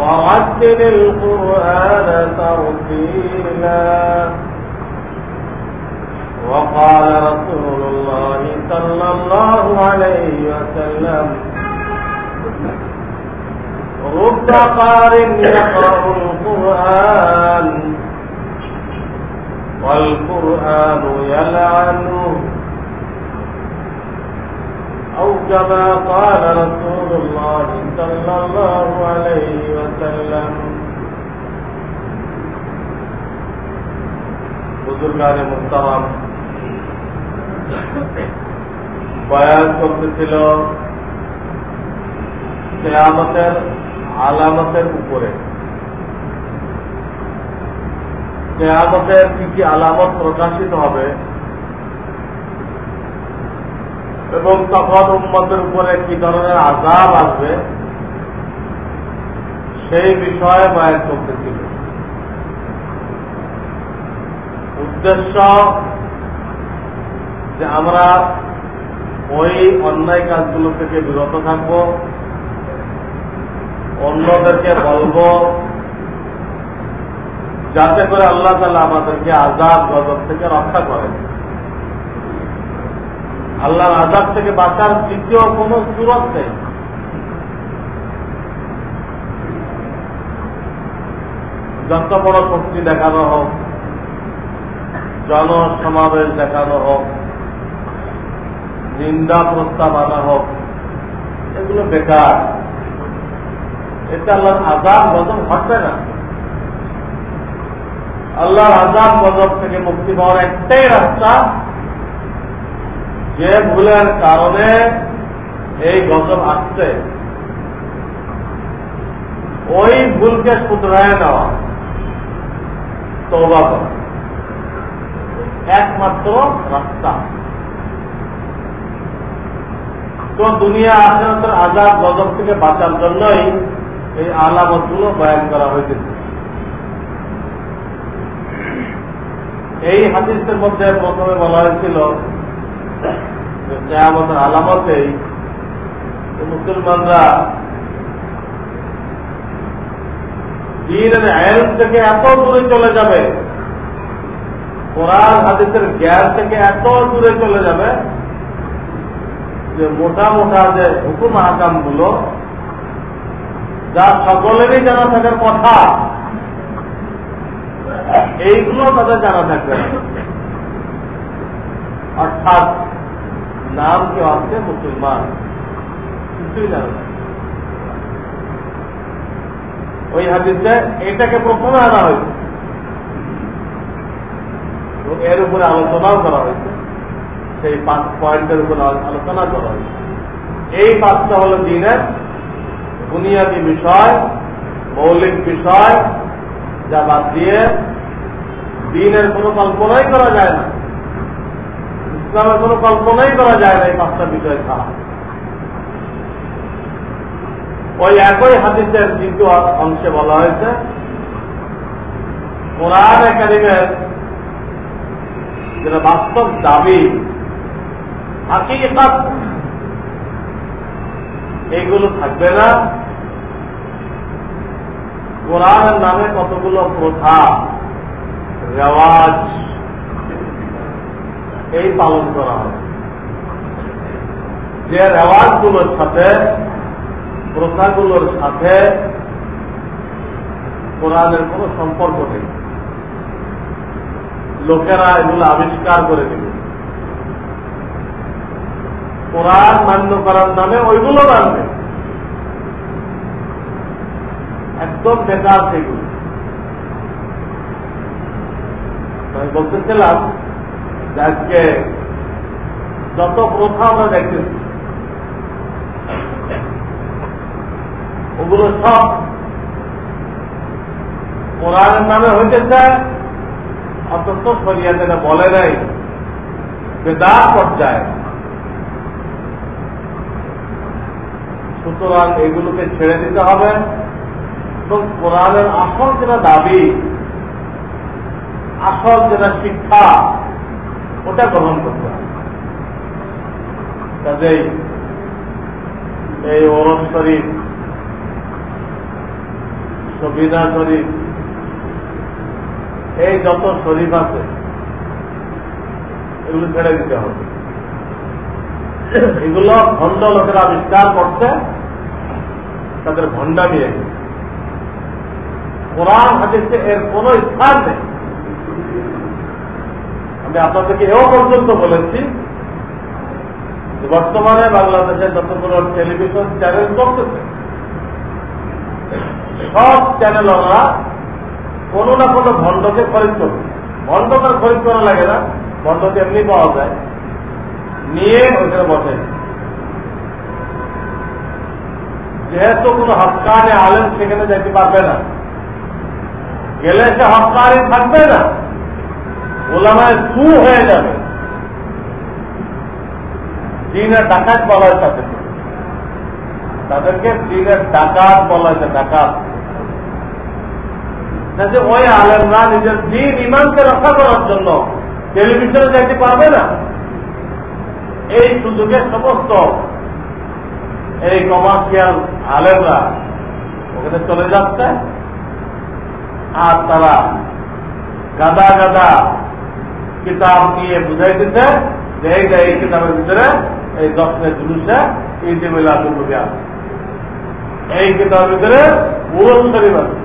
ورتل القرآن ترتيلا. وقال رسول الله صلى الله عليه وسلم رب قار يقرأ القرآن والقرآن يلعنه أو كما قال رسول الله صلى الله عليه وسلم বুজুর্গান মুস্তারাম বয়ান করতেছিল কেয়ামতের আলামতের উপরে কেয়ামতের কি কি আলামত প্রকাশিত হবে এবং তখন উম্মতের উপরে কি ধরনের আজাব আসবে সেই বিষয়ে বয়ান করতেছিল উদ্দেশ্য যে আমরা ওই অন্যায় কাজগুলো থেকে বিরত থাকব, অন্যদেরকে বলব, যাতে করে আল্লাহ তালা আমাদেরকে আজাদ গজব থেকে রক্ষা করেন। আল্লাহর আজাদ থেকে বাঁচার দ্বিতীয় কোন সুরত নেই। যত বড় শক্তি দেখানো হোক, জনসমাবেশ দেখানো হোক, নিন্দা প্রস্তাব আনা হোক, এগুলো বেকার। এটা আল্লাহর আজাদ গজব ঘটবে না। আল্লাহর আজাদ গজব থেকে মুক্তি পাওয়ার একটাই রাস্তা। যে ভুলের কারণে এই গজব আসছে। ওই ভুলকে শুধরায় নেওয়া। তৌবা করা। একমাত্র রাস্তা। তো দুনিয়া আখেরাতের আজাদ গজব থেকে বাঁচার জন্যই এই আলামতগুলো বয়ান করা হয়েছে। এই হাদিসের মধ্যে প্রথমে বলা হয়েছিল আলামতেই মুসলমানরা দিনের আইন থেকে এত দূরে চলে যাবে, কোরআন, হাদিসের জ্ঞান থেকে এত দূরে চলে যাবে যে মোটা মোটা যে হুকুম হাকামগুলো যা সকলেরই জানা থাকার কথা, এইগুলো তাদের জানা থাকবে অর্থাৎ নাম কেউ আছে মুসলমান, কিছুই জানে না ওই হাদিসে এটাকে প্রথমে আনা হয়েছে। এর উপরে আলোচনাও করা হয়েছে। সেই পাঁচ পয়েন্টের উপরে আলোচনা করা হয়েছে। এই পাঁচটা হল দিনের বুনিয়াদী বিষয়, মৌলিক বিষয়, যা বাদ দিয়ে দিনের কোনো কল্পনাই করা যায় না। ইসলামের কোনো কল্পনাই করা যায় না এই পাঁচটা বিষয় ছাড়া। ওই একই হাদিসের দ্বিতীয় অংশে বলা হয়েছে, কোরআন একাডেমির যেটা বাস্তব দাবি, হাকিকাত এইগুলো থাকবে না। কোরআনের নামে কতগুলো প্রথা, রেওয়াজ, এই পালন করা হবে যে রেওয়াজগুলোর সাথে প্রথাগুলোর সাথে কোরআনের কোন সম্পর্ক নেই। লোকেরা এগুলো আবিষ্কার করে দিল কোরআন মান্য করার নামে ওইগুলো মানবে। একদম বেকার সেগুলো। আমি বলতেছিলাম যে আজকে যত প্রথা আমরা দেখতেছি ওগুলো সব কোরআনের নামে হইতেছে অন্তত সরিয়াতে বলে নাই বেদার পর্যায়ে। সুতরাং এগুলোকে ছেড়ে দিতে হবে। এবং কোরআনের আসল যেটা দাবি, আসল যেটা শিক্ষা, ওটা গ্রহণ করতে হবে। কাজেই এই ওরস শরীফ সবিনা শরীফ এই যত শরীফ আছে, এগুলো ছেড়ে দিতে হবে। এগুলো ভণ্ড লোকেরা আবিষ্কার করছে, তাদের ভণ্ডামি এগুলো। কোরআন হাদিসে এর কোন স্থান নেই। আমি আপনাদেরকে এও পর্যন্ত বলেছি, বর্তমানে বাংলাদেশে যতগুলো টেলিভিশন চ্যানেল চলতেছে সব চ্যানেল ওরা কোন না কোনো ভণ্ডকে খরিদ করবে ভণ্ড খরিদ করা লাগে না ভণ্ডকে এমনি পাওয়া যায়। নিয়ে ওইখানে বসে। যেহেতু কোনো হকানে আলেম সেখানে যাইতে পারবে না। গেলে সে হকানি থাকবে না। ওলামায় সু হয়ে যাবে। দিনের ডাকাত বলা হয় তাদেরকে। দিনের ডাকাত বলা হয়েছে ডাকাত। যে ওই আলেমরা নিজের দিন ইমানকে রক্ষা করার জন্য টেলিভিশনে যাইতে পারবে না। এই সুযোগে সমস্ত এই কমার্শিয়াল আলেমরা ওখানে চলে যাচ্ছে। আর তারা গাদা গাদা কিতাব নিয়ে বুঝাই দিতে যে এইটা এই কিতাবের ভিতরে এই দশের জুলুসে ঈদে মিলাদুল এই কিতাবের ভিতরে উরল শরীফ আছে।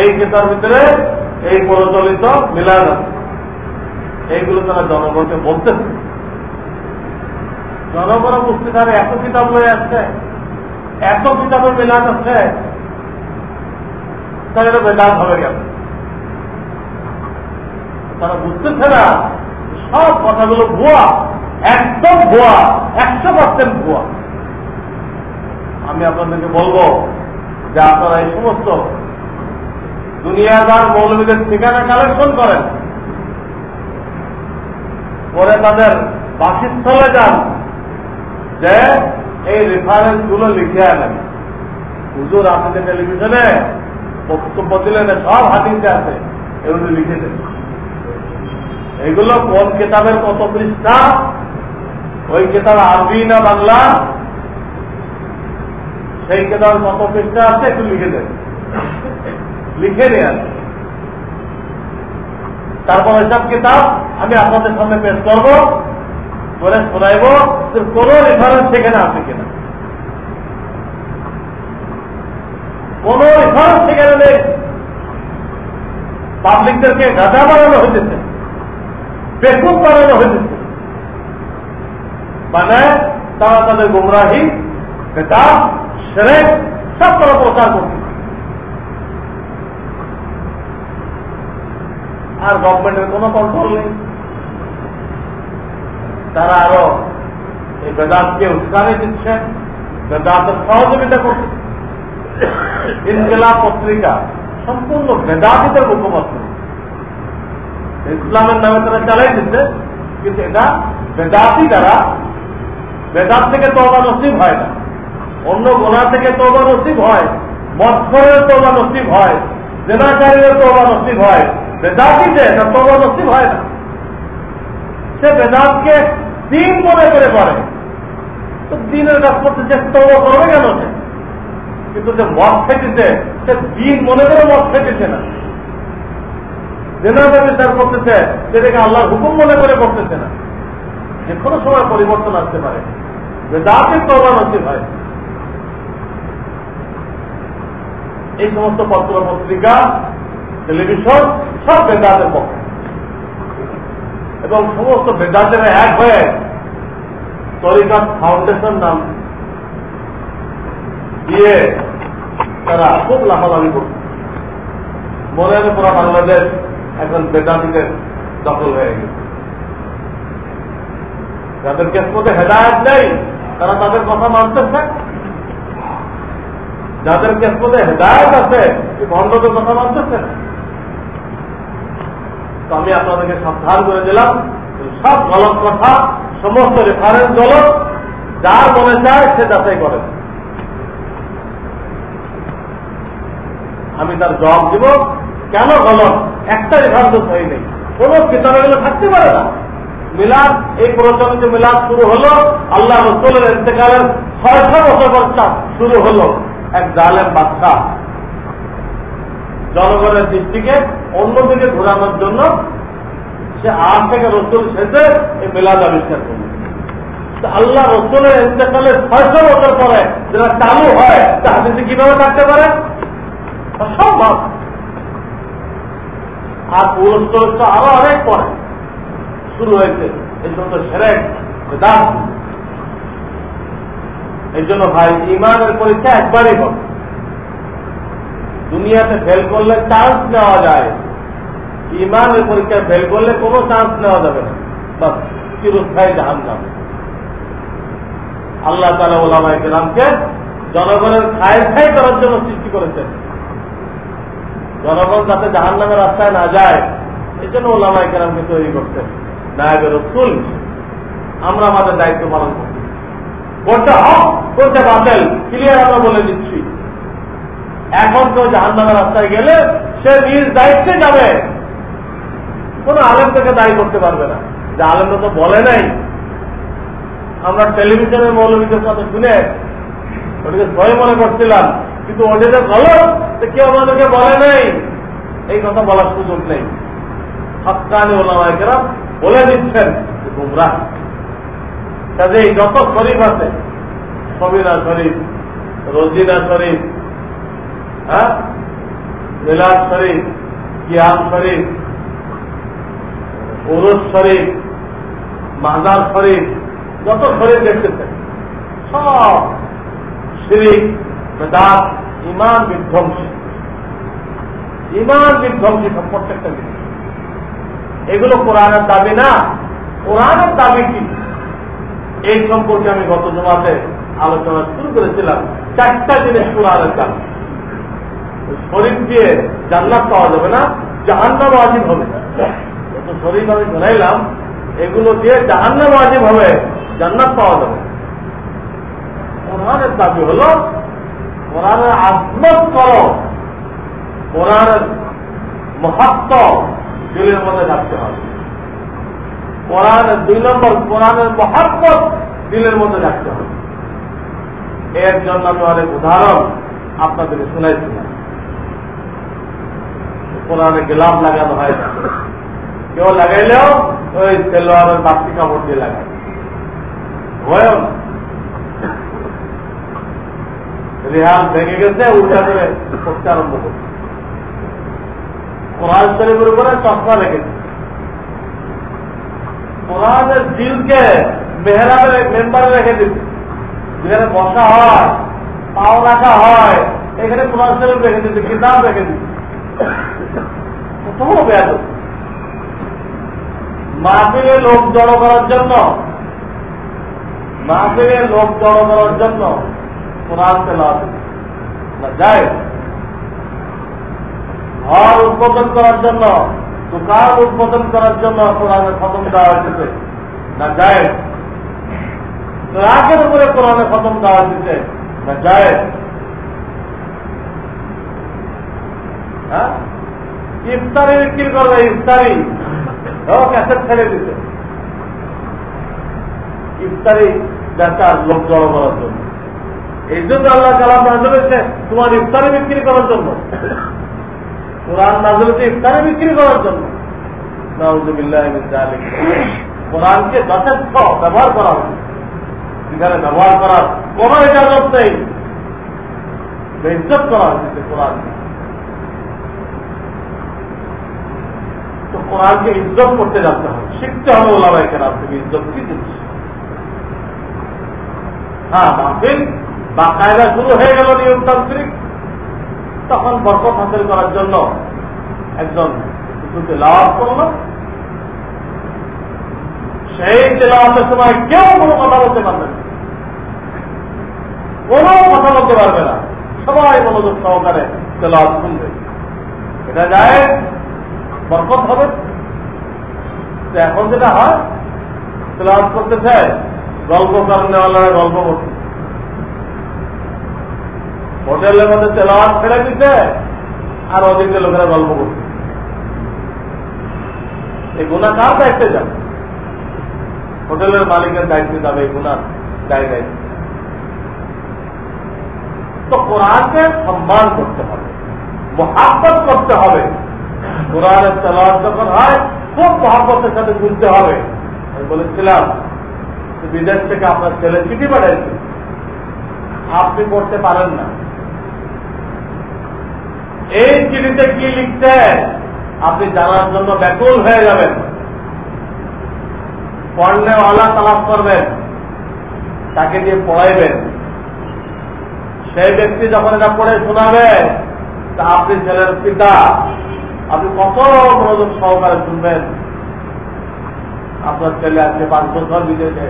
এই কিতাবের ভিতরে এই প্রচলিত মিলাদ আছে। এইগুলো তারা জনগণকে বলতেছে। জনগণ বুঝতে তারা এত কিতাব হয়ে আসছে, এত কিতাবের মিলাদ আছে, তাহলে বেদাত হবে কেন? তারা বুঝতেছে না সব কথাগুলো ভুয়া, একদম ভুয়া, একশো পার্সেন্ট ভুয়া। আমি আপনাদেরকে বলব যে আপনারা এই সমস্ত দুনিয়াদার মৌলবীদের ঠিকানা কালেকশন করেন। পরে তাদের বাসিস্থলে যান। যে এই রেফারেন্সগুলো লিখে আনেন। হুজুর আপনাদের টেলিভিশনে বক্তব্য দিলেন, সব হাতিতে আছে। এগুলো লিখে দেন। এগুলো কোন কেতাবের কত পৃষ্ঠা? ওই কেতাব আরবি না বাংলা? সেই কেতাবের কত পৃষ্ঠা আছে একটু লিখে দেন। লিখে নেন তারপর ওইসব কিতাব আমি আপনাদের সামনে পেশ করব করে শোনাইব যে কোন রেফারেন্স সেখানে আছে কিনা। কোন রেফারেন্স সেখানে নেই। পাবলিকদেরকে গাঁজা বানানো হইতেছে, বেকুব বানানো হইতেছে। মানে তারা তাদের গুমরাহি বেটা সেরে সব তারা প্রচার করছে আর গভর্নমেন্টের কোন কন্ট্রোল নেই। তারা আরও এই বেদাতকে উৎসাহে দিচ্ছে বেদাতের সহযোগিতা করছে ইনকেলা পত্রিকা সম্পূর্ণ বেদাতিদের মুখপাত্র ইসলামের নামে তারা চালাই দিচ্ছে, কিন্তু এটা বেদাতি দ্বারা বেদাত থেকে তো নসিব হয় না। অন্য গোনা থেকে তোবা নসিব হয় মৎসরের তোবা নসিব হয় জেনাচারীর তোবা নসিব হয়। বেদাতিতে না তোবা নসিব হয় না। সে বেদাতকে দিন মনে করে করে তো দিনের কাজ করতে যে তোবা করবে কেন সে? কিন্তু যে মদ খেতেছে, সে দিন মনে করে মদ খেতেছে না। জেনাচারী তার করতেছে, সেটাকে আল্লাহর হুকুম মনে করে করতেছে না। যে কোনো সময় পরিবর্তন আসতে পারে। বেদাতের তোবা নসিব হয়। এই সমস্ত পত্র পত্রিকা টেলিভিশন সব বেদাতের পক্ষে। এবং সমস্ত বেদাতের এক হয়ে তরিকাত ফাউন্ডেশন নাম দিয়ে তারা খুব লাফালাফি করছে। মনে হয় পুরো বাংলাদেশ এখন বেদাতিদের দখল হয়ে গেছে। যাদের কেসমতে হেদায়ত নেই, তারা তাদের কথা মানতেছে। যাদের কেসমতে হেদায়ত আছে ভণ্ডদের কথা মানতেছে না। তো আমি আপনাদেরকে সাবধান করে দিলাম সব গলত কথা, সমস্ত রেফারেন্স গলত যার মনে চায় সে যাচাই করে। আমি তার জবাব দিব, কেন গলত একটা রেফারেন্স হয়ে নেই কোন কিতাবে গেলে থাকতে পারে না। মিলাদ, এই প্রচলিত মিলাদ শুরু হলো, আল্লাহ রসুলের ইন্তেকালের ছয়শো বছর বর্ষা শুরু হলো। এক জালেম বাচ্চা জনগণের দৃষ্টিকে অন্যদিকে ঘোরানোর জন্য সে আট থেকে রসুল শেষে এই মিলাদ আবিষ্কার করল আল্লাহ রসুলের ইন্তেকালের ছয়শো বছর পরে যেটা চালু হয়, তা হাদিসে কীভাবে থাকতে পারে? সম্ভব আর পুরস্কার আরও অনেক পরে শুরু হয়েছে। এই সেরেক দাস এই জন্য ভাই, ইমানের পরীক্ষা একবারই হবে। দুনিয়াতে ফেল করলে চান্স নেওয়া যায়। ইমানের পরীক্ষায় ফেল করলে কোনো চান্স নেওয়া যাবে না। চিরস্থায়ী জাহান যাবে আল্লাহ তালা ওলামাই কেরামকে জনগণের খায় খাই করার জন্য সৃষ্টি করেছেন। জনগণ যাতে জাহান নামের রাস্তায় না যায় এই জন্য ওলামাই কেরামকে তৈরি করছেন নায়কের রসুল। আমরা আমাদের দায়িত্ব পালন করি কোনটা হক কোনটা বাতিল। ক্লিয়ার আমরা বলে দিচ্ছি। এখন কেউ জাহান রাস্তায় গেলে সে নিজ দায়িত্বে যাবে। কোন আলেম থেকে দায়ী করতে পারবে না। যে আলেমরা তো বলে নাই। আমরা টেলিভিশনের মৌলবীদের কথা শুনে ওটাকে ভয় মনে করছিলাম। কিন্তু ওটাতে ভালো কেউ আমাদেরকে বলে নাই, এই কথা বলার সুযোগ নেই। হকানি ওলামাইকেরা বলে দিচ্ছেন গুমরা কাজে যত শরীফ আছে সবিনা শরীফ রোজিনা শরীফ হ্যাঁ? মিলাদ শরীফ কিয়াম শরীফ উরুজ শরীফ, মাজার শরীফ, যত শরীফ দেখতেছেন, সব শিরিক, বেদাত ইমান বিধ্বংসী। ইমান বিধ্বংসী প্রত্যেকটা জিনিস। এগুলো কোরআনের দাবি না। কোরআনের দাবি কি? এই সম্পর্কে আমি গত জমাতে আলোচনা শুরু করেছিলাম। চারটা জিনিস কোরআনের দাবি। শরীর দিয়ে জান্নাত পাওয়া যাবে না জাহান্নাম আজিব হবে। যত শরীর আমি জানাইলাম এগুলো দিয়ে জাহান্নাম আজিব হবে, জান্নাত পাওয়া যাবে। কোরআনের দাবি হল, কোরআনের আজমত করো, কোরআনের মহাত্ম দিলের মধ্যে থাকতে হবে। কোরআনের দুই নম্বর, কোরআনের মহাত্মত দিলের মধ্যে থাকতে হবে। এর জন্য আমি অনেক উদাহরণ আপনাদেরকে শুনাইছিলাম। কোরআনে গেলাম লাগানো হয় না। কেউ লাগাইলেও ওই সেলোয়ারের বাড়তি কাপড় দিয়ে লাগায়। হয়েও রেহাল ভেঙে গেছে উল্টা করে করতে আরম্ভ করছে। কোরআন শরীফের উপরে চশমা রেখেছে কোরআনের দিলকে মেহরাবের মেম্বারে রেখে দিচ্ছে। যেখানে বসা হয়, পাও রাখা হয়, এখানে কোরআন শরীফ রেখে দিচ্ছে, কিতাব রেখে দিচ্ছে। কোথাও ব্যাধ মাহফিলে লোক জড়ো করার জন্য, মাহফিলে লোক জড়ো করার জন্য কোরআন তেলাওয়াত যায় ঘর উদ্বোধন করার জন্য, দোকান উদ্বোধন করার জন্য কোরআনের খতম দেওয়া হয়েছে। না যায় রাগের উপরে কোরআনে খতম দেওয়া হয়েছে। না যায় হ্যাঁ? ইফতারি বিক্রি করবে, ইফতারি। ক্যাসেট ছেড়ে দিতে ইফতারি বেচার লোক জড়ো করার জন্য। এই জন্য আল্লাহ কালাম নাজল হয়েছে, তোমার ইফতারি বিক্রি করার জন্য। কোরআন নাজল হয়েছে ইফতারি বিক্রি করার জন্য। কোরআনকে যথেষ্ট ব্যবহার করা হয়েছে। সেখানে ব্যবহার করার কোন ইজাজত নেই। ইজ্জত করা হয়েছে কোরআনকে। তো কোরআনকে ইজ্জত করতে জানতে হবে। শিখতে হবে ওলামাই কেন থেকে ইজ্জত। কি জিনিস হ্যাঁ মাহফিল বা কায়দা শুরু হয়ে গেল নিয়মতান্ত্রিক। তখন বরকত হাসিল করার জন্য একজন কিছু তেলাওয়াত করল। সেই তেলাওয়াতের সময় কেউ কোনো কথা বলতে পারবে না। কোনো কথা বলতে পারবে না। সবাই মনোযোগ সহকারে তেলাওয়াত শুনবে। এটা যায় বরকত হবে। তো এখন যেটা হয়, তেলাওয়াত করতে চায়, গল্প কারণে গল্প করতে হোটেলের মধ্যে তেলাওয়াত ছেড়ে দিতে, আর ওদিকে লোকেরা গল্প করছে। এই গুণা কার দায়িত্বে যাবে? হোটেলের মালিকের দায়িত্বে যাবে, এই দায় দায়িত্ব তো কোরআনকে সম্মান করতে হবে, মহাব্বত করতে হবে। কোরআনের তেলাওয়াত যখন হয়, খুব মহাব্বতের সাথে শুনতে হবে। আমি বলেছিলাম বিদেশ থেকে আপনার ছেলে চিঠি পাঠাইছে। আপনি পড়তে পারেন না। এই চিঠিতে কি লিখতে আপনি জানার জন্য ব্যাকুল হয়ে যাবেন। পড়নেওয়ালা তালাশ করবেন। তাকে দিয়ে পড়াইবেন। সেই ব্যক্তি যখন এটা পড়ে শোনাবে, তা আপনি ছেলের পিতা। আপনি কত মনোযোগ সহকারে শুনবেন? আপনার ছেলে আজকে পাঁচ বছর বিদেশে।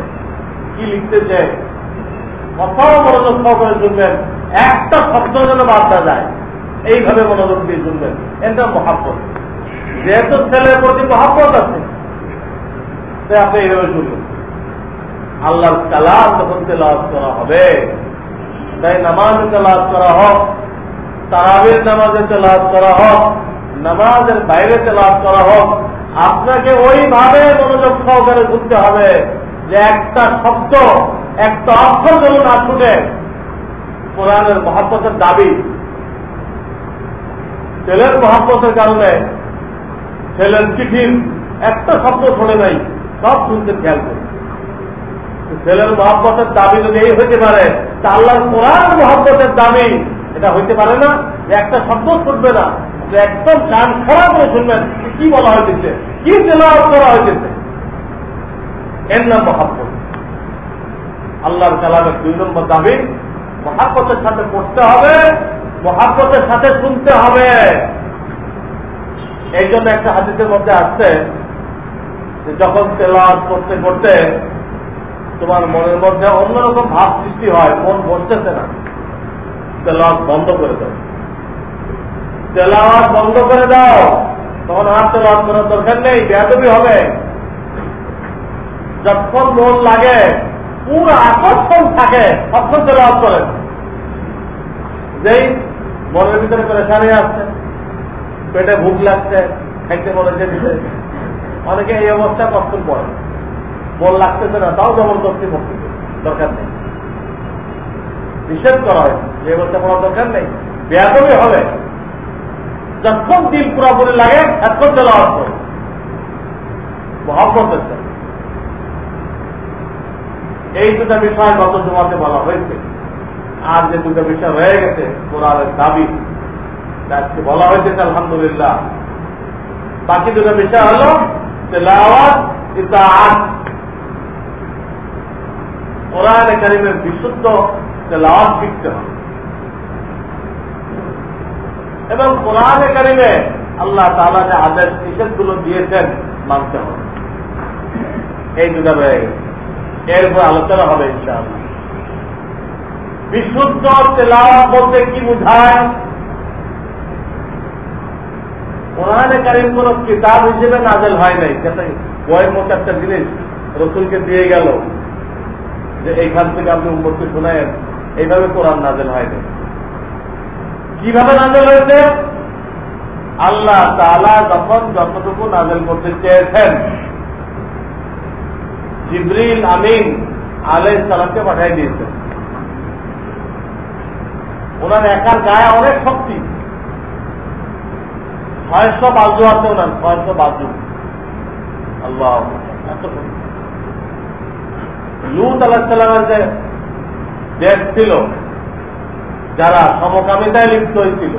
কি লিখতেছে? কত মনোযোগ সহকারে শুনবেন? একটা শব্দ যেন বার্তা যায় এইভাবে মনোযোগ দিয়ে শুনবেন। এটা মহাব্বত। যেহেতু ছেলের প্রতি মহাব্বত আছে, তাই আপনি এইভাবে শুনবেন। আল্লাহর কালাম যখন তেলাওয়াত করা হবে, তাই নামাজে তেলাওয়াত করা হোক, তারাবির নামাজে তেলাওয়াত করা হোক নামাজের বাইরে তেলাওয়াত করা হোক, আপনাকে ওইভাবে মনোযোগ সহকারে শুনতে হবে যে একটা শব্দ, একটা অক্ষর যেন না শুনে কোরআনের মহাব্বতের দাবি, ছেলের মহাব্বতের কারণে ছেলের চিঠির একটা শব্দ শোনে নাই, সব শুনতে খেয়াল করে ছেলের মহাব্বতের দাবি যদি এই হইতে পারে, তা আল্লাহর কোরআন মহাব্বতের দাবি, এটা হইতে পারে না একটা শব্দ শুনবে না। একদম কান খারাপ করে শুনবেন কি বলা হয়েছে কি তেলাওয়াত করা হয়েছে এর নাম মহাব্বত। আল্লাহর কালামের দুই নম্বর দাবি, মহাব্বতের সাথে পড়তে হবে, মহাব্বতের সাথে শুনতে হবে। এই জন্য একটা হাদিসের মধ্যে আসছে যে যখন তেলাওয়াত করতে করতে তোমার মনের মধ্যে অন্যরকম ভাব সৃষ্টি হয়, মন বসতেছে না। তেলাওয়াত বন্ধ করে দাও। তেলাওয়াত বন্ধ করে দাও। তখন আর তেলাওয়াত করার দরকার নেই, বেয়াদবি হবে। যখন মন লাগে, পুরো আকর্ষণ থাকে, তখন তেলাওয়াত করেন যেই মনের ভিতরে পেরেশানি আসছে পেটে ভুক লাগছে, খাইতে দিতে অনেকে এই অবস্থায় কষ্ট পড়ে? বল লাগতেছে না, তাও জবরদস্তি করতেছে দরকার নেই। নিষেধ করা হয়, এই অবস্থা পড়ার দরকার নেই। বেয়াদবি হবে। যখন দিন পুরাপুরি লাগে এখন চলে মহাব্বত এই দুটা বিষয় গত জমাতে বলা হয়েছে। আর যে দুটো বিষয় রয়ে গেছে, কোরআনের দাবি আজকে বলা হয়েছে আলহামদুলিল্লাহ। বাকি দুটো বিষয় হল তেলাওয়াত, ইতাআত। কোরআন কারিমের বিশুদ্ধ তেলাওয়াত শিখতে হবে। এবং কোরআন কারিমে আল্লাহ তালা যে আদেশ নিষেধগুলো দিয়েছেন মানতে হবে। এই দুটা রয়ে গেছে। এরপর আলোচনা হবে ইনশাআল্লাহ। বিশুদ্ধ তেলাওয়াত বলতে কি বোঝায়? কোরআনে কারিম কোন কিতাব হিসেবে নাজেল হয় নাই। যাতে বইয়ের মতো একটা জিনিস রসুলকে দিয়ে গেল যে এইখান থেকে আপনি উন্মতকে শোনায়েন। এইভাবে কোরআন নাজেল হয়নি কীভাবে নাজেল হয়েছে? আল্লাহ তালা যখন যতটুকু নাজেল করতে চেয়েছেন, জিবরিল আমিন আলাই সালামকে পাঠাই দিয়েছেন। ওনার একার গায়ে অনেক শক্তি। ছয়শো বাজু আছে ওনার, ছয়শো বাজু। আল্লাহ এত লুত আলাহিসাল্লামের যে দেশ ছিল যারা সমকামিতায় লিপ্ত হয়েছিল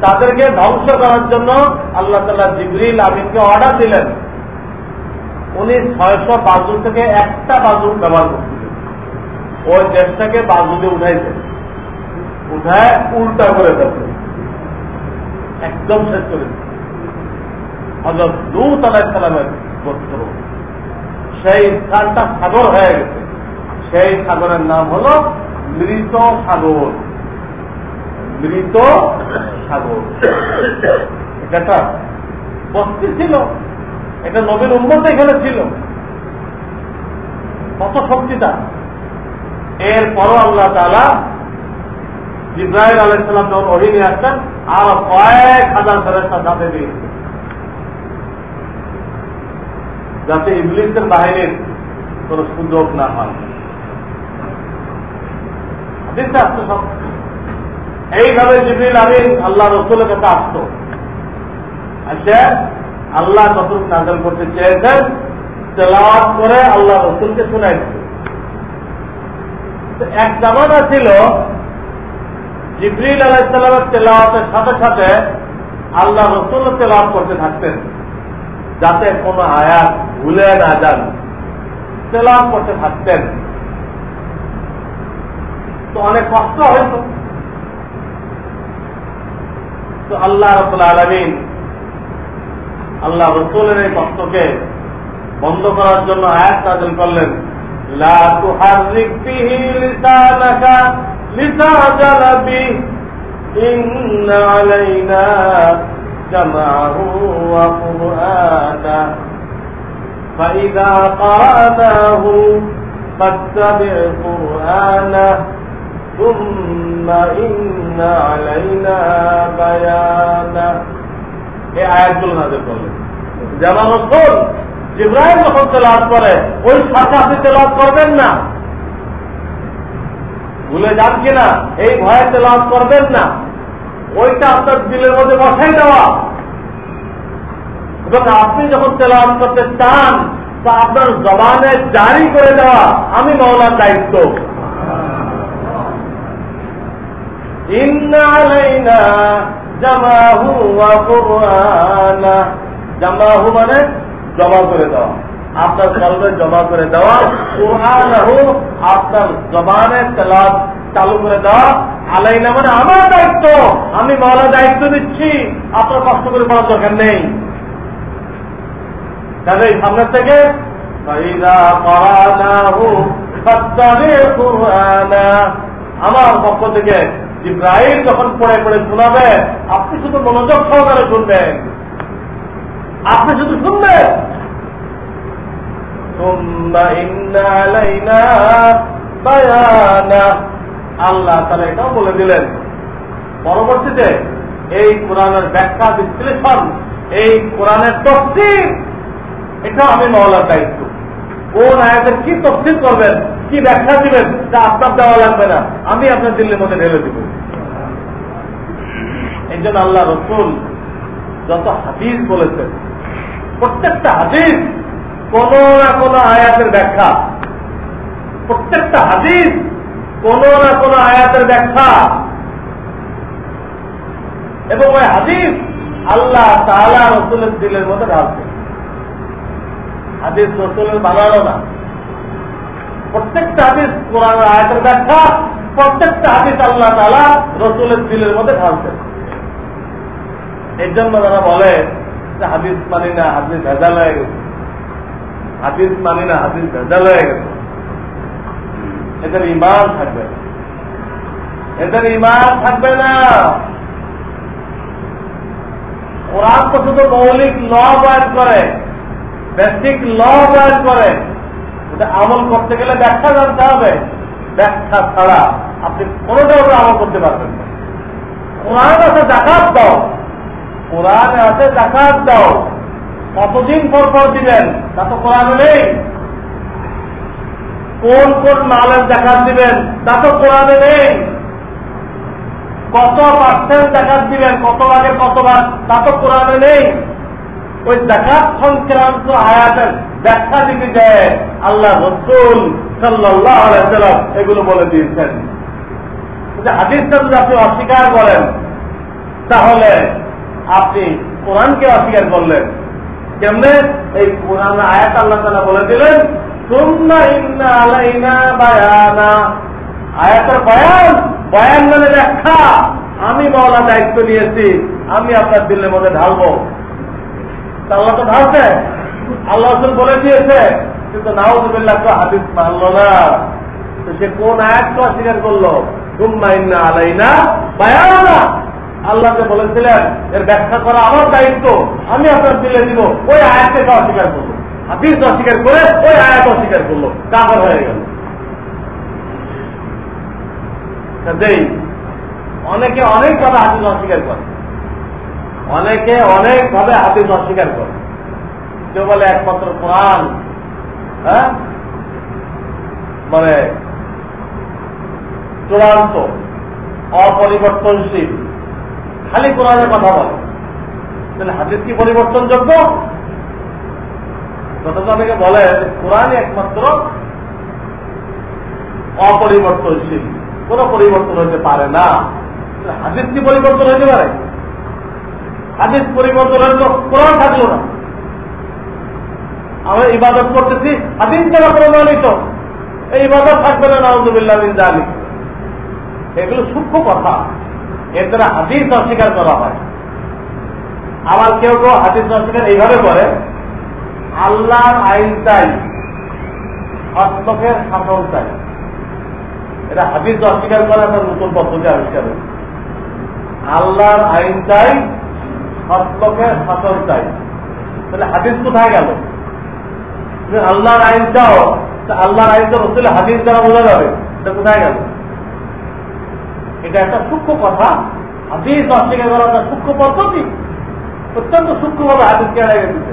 তাদেরকে ধ্বংস করার জন্য আল্লাহ তাল্লাহ জিবরিল আমিনকে অর্ডার দিলেন। উনি ছয়শো বাজু থেকে একটা বাজু ব্যবহার করছিলেন। ওই দেশটাকে বাজু দিয়ে উঠাইছে। উঠায় উল্টা করে দেবে একদম শেষ করে হজরত লুত আলাহিসাল্লামের গোত্র। সেই স্থানটা সাগর হয়ে গেছে। সেই সাগরের নাম হল মৃত সাগর। মৃত সাগর। এটা বস্তি ছিল। এটা নবীন উন্মত এখানে ছিল। কত শক্তিটা এরপরও আল্লাহ তালা ইব্রাহিম আলাইসালাম যখন অহিনী আসছেন, আর কয়েক হাজার ফেরেস্তার সাথে দিয়েছে। যাতে ইংলিশের বাহিনীর কোন সুযোগ না হয়। দেখতে আসতো সব। এইভাবে জিবিল আমিন আল্লাহ রসুলের কাছে আসতো। আচ্ছা আল্লাহ যত নাজল করতে চেয়েছেন, তেলাওয়াত করে আল্লাহ রসুলকে শোনাই এক জামানা ছিল, জিবরিল আলাইসাল্লামের তেলাওয়াতের সাথে সাথে আল্লাহ রসুল তেলাওয়াত করতে থাকতেন, যাতে কোনো আয়াত ভুলে না যান। তেলাম করতে থাকতেন। তো অনেক কষ্ট হইত তো আল্লাহ রবুল আলমিন আল্লাহ রসুলের এই কষ্টকে বন্ধ করার জন্য আয়াত নাজল করলেন লা তুহাররিক বিহি লিসানাকা লিতাজাল বিহি ইন্না আলাইনা جمعه وقرآنه فإذا قرأناه فاتبع قرآنه ثم إن علينا بيانه এই আয়াতগুলো নাজর করলেন যেমন রসুল জিব্রাহিম যখন তেলাওয়াত করে ওই সাথে আপনি তেলাওয়াত করবেন না ভুলে যান কিনা এই ভয়ে তেলাওয়াত করবেন না ওইটা আপনার দিলের মধ্যে বসাই দেওয়া এবং আপনি যখন তেলাওয়াত করতে চান তা আপনার জবানে জারি করে দেওয়া আমি মৌলার দায়িত্ব জামাহু মানে জমা করে দেওয়া। আপনার কলবে জমা করে দেওয়া, কোরআনাহু আপনার জবানে তেলাওয়াত চালু করে দেওয়া। আলাইনা মানে আমার দায়িত্ব, আমি মাওলা দায়িত্ব দিচ্ছি। আপনার কষ্ট করে পড়ার দরকার নেই। তাহলে সামনের থেকে আমার পক্ষ থেকে ইব্রাহিম যখন পড়ে পড়ে শোনাবে, আপনি শুধু মনোযোগ সহকারে শুনবেন। আপনি শুধু শুনবেন। আল্লাহ তারা এটাও বলে দিলেন। পরবর্তীতে এই কোরআনের ব্যাখ্যা, বিশ্লেষণ, এই কোরআনের তফসিল, এটাও আমি মহলার দায়িত্ব। কোন আয়াতের কি তফসিল করবেন, কি ব্যাখ্যা দিবেন, তা আপনার দেওয়া লাগবে না। আমি আপনার দিল্লির মধ্যে ঢেলে দিব। এই জন্য আল্লাহ রসুল যত হাদিস বলেছেন, প্রত্যেকটা হাদিস কোন না কোন আয়াতের ব্যাখ্যা। প্রত্যেকটা হাদিস কোন না কোন আয়াতের ব্যাখ্যা। এবং ওই হাদিস আল্লাহ তালা রসুলের দিলের মধ্যে ঢালছে। হাদিস রসুলের বানানো না। প্রত্যেকটা হাদিস কোরআন আয়াতের ব্যাখ্যা, প্রত্যেকটা হাদিস আল্লাহ তালা রসুলের দিলের মধ্যে ঢালছে। এই জন্য তারা বলে যে হাদিস মানি না, হাদিস ভেজাল হয়ে গেছে। হাদিস মানি না, হাদিস ভেজাল হয়ে গেছে। এদের ইমান থাকবে এদের ইমান থাকবে না। কোরআন তো শুধু মৌলিক ল বয়ান করে, বেসিক ল বয়ান করে। ওটা আমল করতে গেলে ব্যাখ্যা জানতে হবে। ব্যাখ্যা ছাড়া আপনি কোনোটার উপরে আমল করতে পারবেন না। কোরআন আছে দাও। কোরআনে আছে জাকাত দাও। কতদিন পর পর দিবেন? তা তো কোরআনে নেই। কোন কোন মালের জাকাত দিবেন? তা তো কোরআনে নেই। কত পার্সেন্ট জাকাত দিবেন? কত ভাগে কত ভাগ? তা তো কোরআনে নেই। ওই জাকাত সংক্রান্ত আয়াতের ব্যাখ্যা দিতে যায় আল্লাহ রসুল সাল্লাহ এগুলো বলে দিয়েছেন। হাদিসটা যদি আপনি অস্বীকার করেন, তাহলে আপনি কোরআনকে অস্বীকার করলেন। কেমনে? এই কোরআন আয়াত আল্লাহ তালা বলে দিলেন আয়াতের বয়ান বয়ান মানে ব্যাখ্যা। আমি বলা দায়িত্ব নিয়েছি, আমি আপনার দিল্লির মধ্যে ঢালবো। আল্লাহ তো ঢালছে। আল্লাহ বলে দিয়েছে, কিন্তু নাউজুবিল্লাহ তো হাদিস মানলো না। সে কোন আয়াতকে অস্বীকার করল? সুন্না ইন্না আলাইনা বায়ানা। আল্লাহকে বলেছিলেন, এর ব্যাখ্যা করা আমার দায়িত্ব, আমি আপনার দিলে দিব। ওই আয়াতকে অস্বীকার করল। হাদিস অস্বীকার করে ওই আয়াত অস্বীকার করল। কাপড় হয়ে গেল। অনেকে অনেক ভাবে হাদিস অস্বীকার করে। অনেকে অনেক ভাবে হাদিস অস্বীকার করে। কেউ বলে একমাত্র কোরআন হ্যাঁ? মানে চূড়ান্ত, অপরিবর্তনশীল। খালি কোরআনের কথা বলে। তাহলে হাদিস কি পরিবর্তনযোগ্য? তো অনেকে বলে, কোরআনই একমাত্র অপরিবর্তনশীল। কোন পরিবর্তন হতে পারে না। হাদিস কি পরিবর্তন হতে পারে? হাদিস পরিবর্তন হলে তো কোরআন থাকল না। আমরা ইবাদত করতেছি, হাদিস দ্বারা প্রমাণিত এই ইবাদত থাকবে না নজুবিল্লাহ জানি এগুলো সূক্ষ্ম কথা। এর দ্বারা হাদিস অস্বীকার করা হয়। আবার কেউ কেউ হাদিস অস্বীকার এইভাবে করে, আল্লাহর আইন চাই হস্তকের শাসন চাই। এটা হাদিস অস্বীকার করা একটা নতুন পদ্ধতি আবিষ্কার হয়েছে। আল্লাহর আইন চাই হস্তকের শাসন চাই। তাহলে হাদিস কোথায় গেল? আল্লাহর আইন চাও আল্লাহর আইন তো হাদিস দ্বারা বোঝা যাবে এটা কোথায় গেল? এটা একটা সূক্ষ্ম কথা। হাদিস অস্বীকার করা একটা সূক্ষ্ম পদ্ধতি, অত্যন্ত সূক্ষ্মভাবে হাদিসকে এড়িয়ে দিতে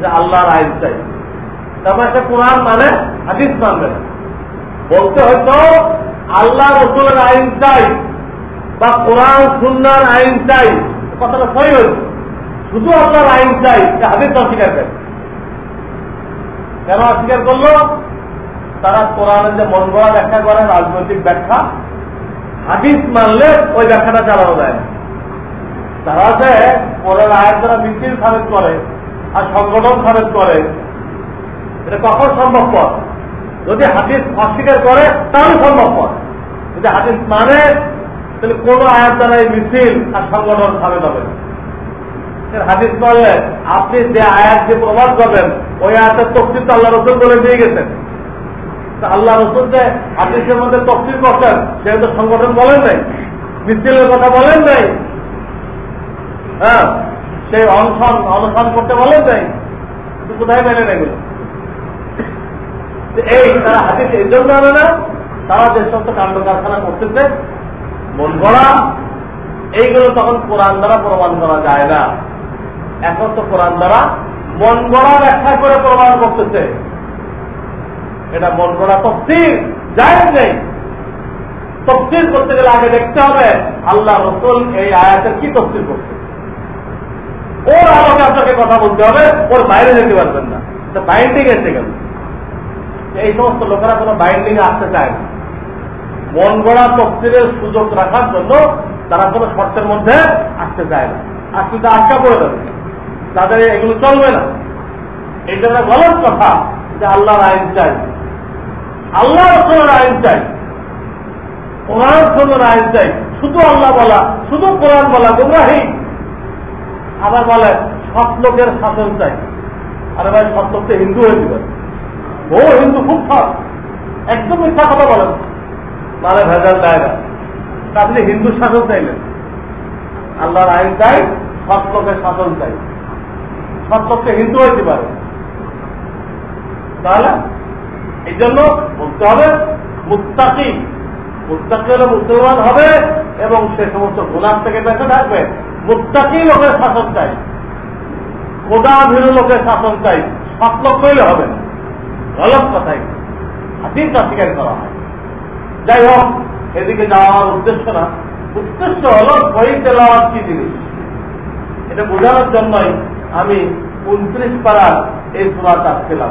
যে আল্লাহর আইন চাই। তারপর একটা কোরআন মানে হাদিস মানবে না। বলতে হয়তো আল্লাহ রসুলের আইন চাই বা কোরআন সুন্নার আইন চাই কথাটা সহি হয়েছে। শুধু আল্লাহর আইন চাই হাদিস অস্বীকার করে। কেন অস্বীকার করল? তারা কোরআনের যে মন গড়া ব্যাখ্যা করে, রাজনৈতিক ব্যাখ্যা হাদিস মানলে ওই ব্যাখ্যাটা চালানো যায় না। তারা যে কোরআন আয়ের দ্বারা মিছিল খারেজ করে আর সংগঠন খারেজ করে, এটা কখন সম্ভব সম্ভবপর যদি হাদিস অস্বীকার করে, তাহলে সম্ভবপর যদি হাদিস মানে তাহলে কোন আয়াত দ্বারা এই মিছিল আর সংগঠন খারেজ হবে হাদিস বললে আপনি যে আয়াত যে প্রমাণ করবেন, ওই আয়াতের তফসিল তো আল্লাহ রসুল বলে দিয়ে গেছেন। আল্লাহ রসুল যে হাদিসের মধ্যে তফসিল করছেন সেটা তো সংগঠন বলেন নাই, মিছিলের কথা বলেন নাই হ্যাঁ সেই অনশন অনশন করতে বলেন নাই কোথায় মেলেন এগুলো? এই তারা হাদিস এই জন্য আনে না, তারা যে সমস্ত কাণ্ড কারখানা করতেছে, মন গড়া, এইগুলো তখন কোরআন দ্বারা প্রমাণ করা যায় না। এখন তো কোরআন দ্বারা মন গড়া ব্যাখ্যা করে প্রমাণ করতেছে। এটা মন গড়া তফসির যায় নেই। তফসির করতে গেলে আগে দেখতে হবে, আল্লাহ রসুল এই আয়াতের কি তফসির করছে। ওর আলোকে আপনাকে কথা বলতে হবে, ওর বাইরে যেতে পারবেন না। বাইন্ডিং এসে গেল এই সমস্ত লোকেরা কোনো বাইন্ডিং আসতে চায় না। মন গড়া তফসিলের সুযোগ রাখার জন্য তারা কোনো শর্তের মধ্যে আসতে চায় না। আসতে তো আটকা পড়ে যাবে। তাদের এগুলো চলবে না। এটা গলত কথা যে আল্লাহর আইন চাই। আল্লাহ রসুলের আইন চাই। কোরআন রসুলের আইন চাই। শুধু আল্লাহ বলা, শুধু কোরআন বলা গুমরাহি। আবার বলে, সৎ লোকের শাসন চাই। আরে ভাই, সৎ লোককে হিন্দু হয়ে দিবে ও হিন্দু খুব সৎ। একদম মিথ্যা কথা বলেন মানে ভেজাল দেয় না। আপনি হিন্দু শাসন চাইলেন। আল্লাহর আইন চাই, সৎ লোকের শাসন চাই। সৎ লোককে হিন্দু হইতে পারে। তাহলে এই জন্য বলতে হবে মুত্তাকি মুত্তাকি হলে মুসলমান হবে এবং সে সমস্ত গুণার থেকে বেঁচে থাকবে। মুত্তাকি লোকের শাসন চাই। খোদা লোকের শাসন চাই। সাত লক্ষ হইলে হবে। না গলত কথাই হাতিরটা স্বীকার করা হয়। যাই হোক, এদিকে যাওয়ার উদ্দেশ্য না। উদ্দেশ্য হল শহীদ তেলাওয়াত কি জিনিস? এটা বোঝানোর জন্যই আমি উনত্রিশ পাড়ার এই সুরা চাচ্ছিলাম।